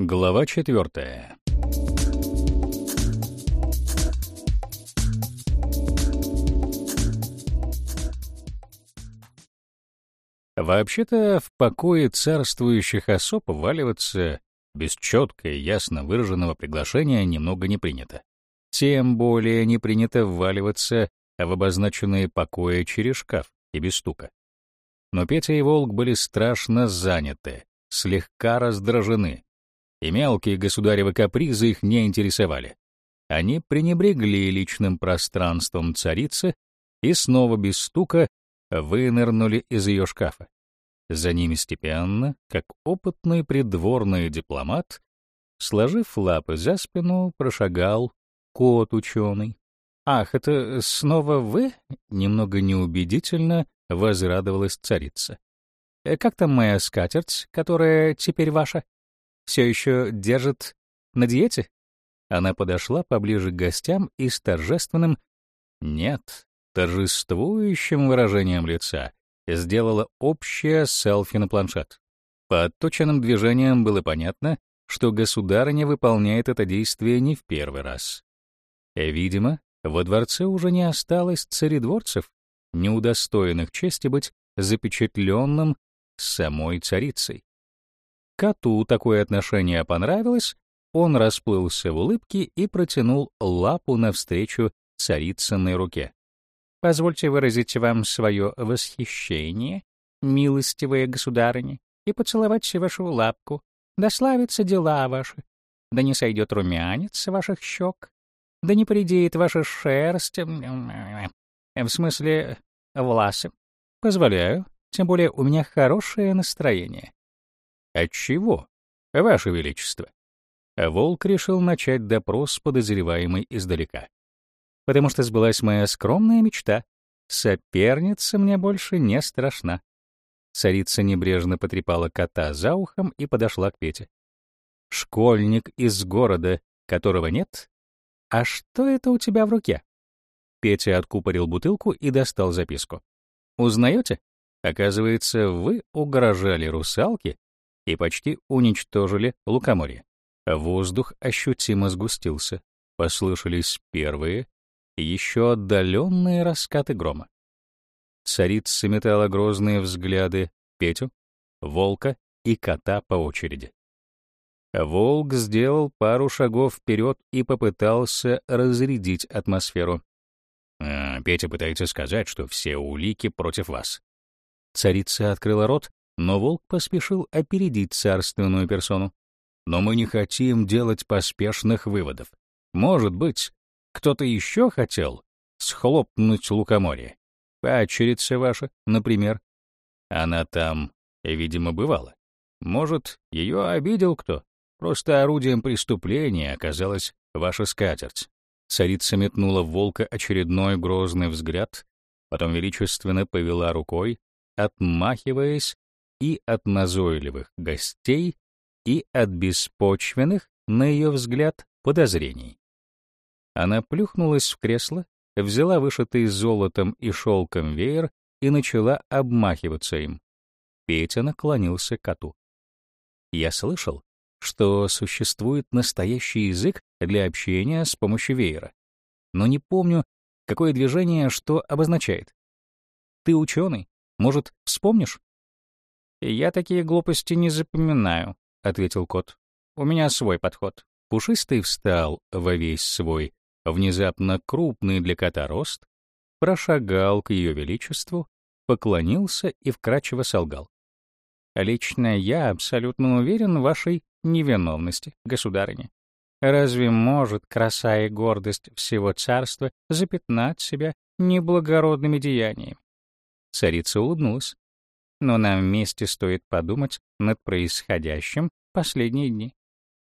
Глава четвертая. Вообще-то в покое царствующих особ валиваться без четко и ясно выраженного приглашения немного не принято. Тем более не принято вваливаться в обозначенные покои через шкаф и без стука. Но Петя и Волк были страшно заняты, слегка раздражены, и мелкие государевы капризы их не интересовали. Они пренебрегли личным пространством царицы и снова без стука вынырнули из ее шкафа. За ними степенно, как опытный придворный дипломат, сложив лапы за спину, прошагал кот ученый. «Ах, это снова вы?» — немного неубедительно возрадовалась царица. «Э, «Как там моя скатерть, которая теперь ваша? Все еще держит на диете?» Она подошла поближе к гостям и с торжественным «нет», торжествующим выражением лица сделала общее селфи на планшет. По отточенным движениям было понятно, что государыня выполняет это действие не в первый раз. Видимо, во дворце уже не осталось царедворцев, не удостоенных чести быть запечатленным самой царицей. Коту такое отношение понравилось, он расплылся в улыбке и протянул лапу навстречу царицыной руке. «Позвольте выразить вам свое восхищение, милостивая государыня, и поцеловать вашу лапку. Да славятся дела ваши, да не сойдет румянец ваших щек, да не придеет ваша шерсть, в смысле власы. Позволяю, тем более у меня хорошее настроение. Отчего, ваше величество? Волк решил начать допрос подозреваемой издалека. Потому что сбылась моя скромная мечта. Соперница мне больше не страшна. Царица небрежно потрепала кота за ухом и подошла к Пете. «Школьник из города, которого нет? А что это у тебя в руке?» Петя откупорил бутылку и достал записку. «Узнаете? Оказывается, вы угрожали русалке и почти уничтожили лукоморье. Воздух ощутимо сгустился. Послышались первые, еще отдаленные раскаты грома. Царица метала грозные взгляды Петю, волка и кота по очереди. Волк сделал пару шагов вперед и попытался разрядить атмосферу. А, Петя пытается сказать, что все улики против вас. Царица открыла рот, но волк поспешил опередить царственную персону. Но мы не хотим делать поспешных выводов. Может быть, кто-то еще хотел схлопнуть лукоморье? Падчерица ваша, например. Она там, видимо, бывала. Может, ее обидел кто? Просто орудием преступления оказалась ваша скатерть. Царица метнула в волка очередной грозный взгляд, потом величественно повела рукой, отмахиваясь и от назойливых гостей, и от беспочвенных, на ее взгляд, подозрений. Она плюхнулась в кресло, взяла вышитый золотом и шелком веер и начала обмахиваться им. Петя наклонился к коту. Я слышал, что существует настоящий язык для общения с помощью веера. Но не помню, какое движение что обозначает. Ты ученый, может, вспомнишь? «Я такие глупости не запоминаю», — ответил кот. «У меня свой подход». Пушистый встал во весь свой, внезапно крупный для кота рост, прошагал к ее величеству, поклонился и вкрадчиво солгал. «Лично я абсолютно уверен в вашей невиновности, государыня. Разве может краса и гордость всего царства запятнать себя неблагородными деяниями? Царица улыбнулась. Но нам вместе стоит подумать над происходящим последние дни.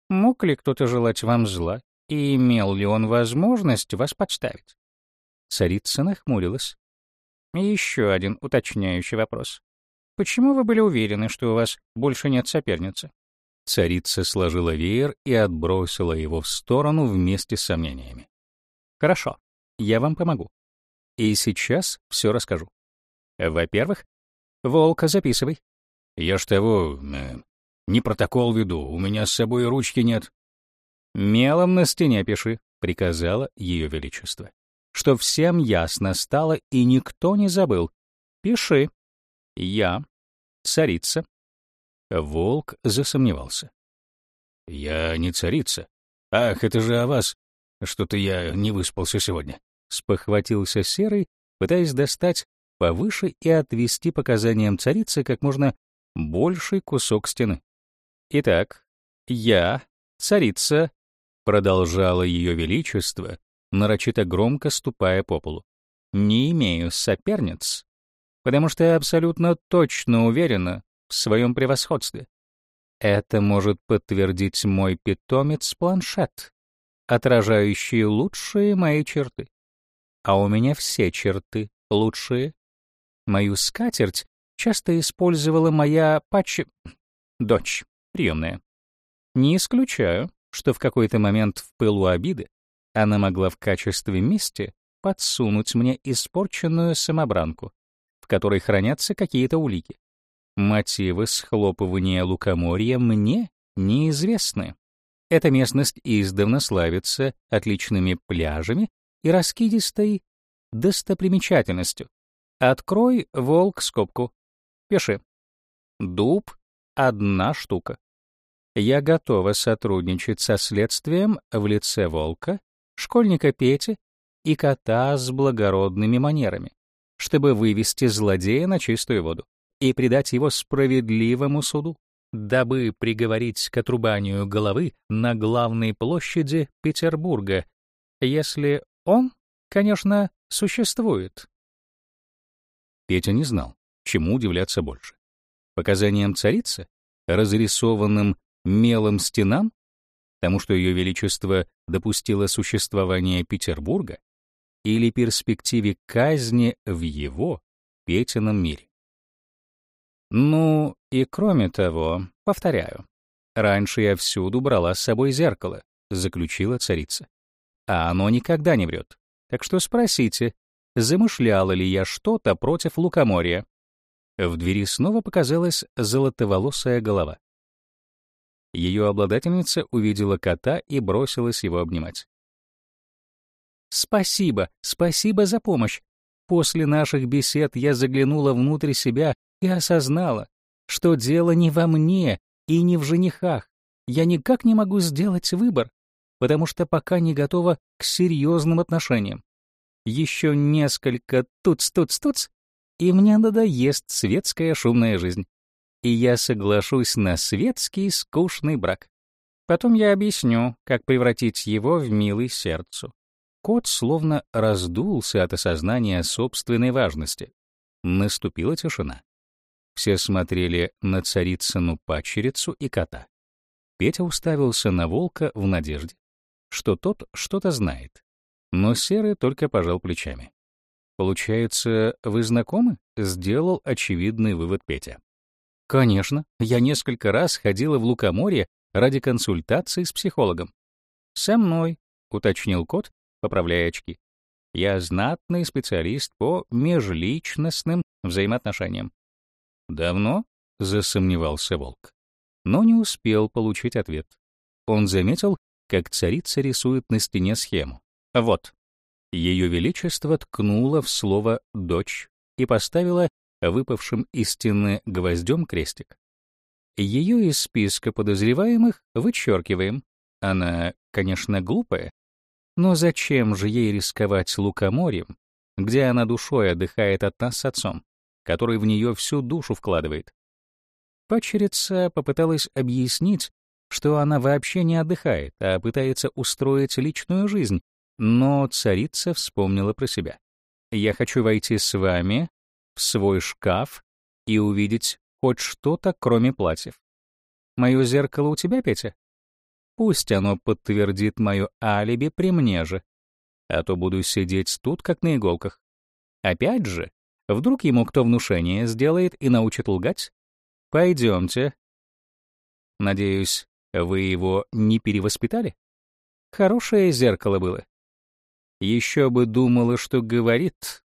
Мог ли кто-то желать вам зла, и имел ли он возможность вас подставить? Царица нахмурилась. И еще один уточняющий вопрос. Почему вы были уверены, что у вас больше нет соперницы? Царица сложила веер и отбросила его в сторону вместе с сомнениями. «Хорошо, я вам помогу. И сейчас все расскажу. Во-первых, волка записывай. Я ж того... Э, Не протокол веду, у меня с собой ручки нет». «Мелом на стене пиши», — приказала Ее Величество. «Что всем ясно стало и никто не забыл. Пиши. Я, царица». Волк засомневался. «Я не царица. Ах, это же о вас. Что-то я не выспался сегодня». Спохватился Серый, пытаясь достать повыше и отвести показаниям царицы как можно больший кусок стены. «Итак, я, царица, продолжало ее величество, нарочито громко ступая по полу. Не имею соперниц, потому что я абсолютно точно уверена в своем превосходстве. Это может подтвердить мой питомец-планшет, отражающий лучшие мои черты. А у меня все черты лучшие. Мою скатерть часто использовала моя патч... дочь, приемная. Не исключаю, что в какой-то момент в пылу обиды она могла в качестве мести подсунуть мне испорченную самобранку, в которой хранятся какие-то улики. Мотивы схлопывания лукоморья мне неизвестны. Эта местность издавна славится отличными пляжами и раскидистой достопримечательностью. Открой, волк, скобку. Пиши. Дуб — одна штука. Я готова сотрудничать со следствием в лице волка, школьника Пети и кота с благородными манерами, чтобы вывести злодея на чистую воду и предать его справедливому суду, дабы приговорить к отрубанию головы на главной площади Петербурга, если он, конечно, существует. Петя не знал, чему удивляться больше. Показаниям царицы, разрисованным мелом стенам, тому, что Ее Величество допустило существование Петербурга, или перспективе казни в его, Петином мире. Ну, и кроме того, повторяю, раньше я всюду брала с собой зеркало, заключила царица. А оно никогда не врет. Так что спросите, замышляла ли я что-то против лукоморья. В двери снова показалась золотоволосая голова. Ее обладательница увидела кота и бросилась его обнимать. «Спасибо, спасибо за помощь. После наших бесед я заглянула внутрь себя и осознала, что дело не во мне и не в женихах. Я никак не могу сделать выбор, потому что пока не готова к серьезным отношениям. Еще несколько туц-туц-туц, и мне надоест светская шумная жизнь и я соглашусь на светский скучный брак. Потом я объясню, как превратить его в милый сердцу. Кот словно раздулся от осознания собственной важности. Наступила тишина. Все смотрели на царицыну пачерицу и кота. Петя уставился на волка в надежде, что тот что-то знает. Но Серый только пожал плечами. «Получается, вы знакомы?» — сделал очевидный вывод Петя. Конечно, я несколько раз ходила в Лукоморье ради консультации с психологом. Со мной, уточнил кот, поправляя очки. Я знатный специалист по межличностным взаимоотношениям. Давно? засомневался волк. Но не успел получить ответ. Он заметил, как царица рисует на стене схему. Вот. Ее величество ткнуло в слово «дочь» и поставила выпавшим из стены гвоздем крестик. Ее из списка подозреваемых вычеркиваем. Она, конечно, глупая, но зачем же ей рисковать лукоморьем, где она душой отдыхает от нас с отцом, который в нее всю душу вкладывает? Пачерица попыталась объяснить, что она вообще не отдыхает, а пытается устроить личную жизнь, но царица вспомнила про себя. «Я хочу войти с вами в свой шкаф и увидеть хоть что-то, кроме платьев. Мое зеркало у тебя, Петя? Пусть оно подтвердит мое алиби при мне же, а то буду сидеть тут, как на иголках. Опять же, вдруг ему кто внушение сделает и научит лгать? Пойдемте. Надеюсь, вы его не перевоспитали? Хорошее зеркало было. Еще бы думала, что говорит,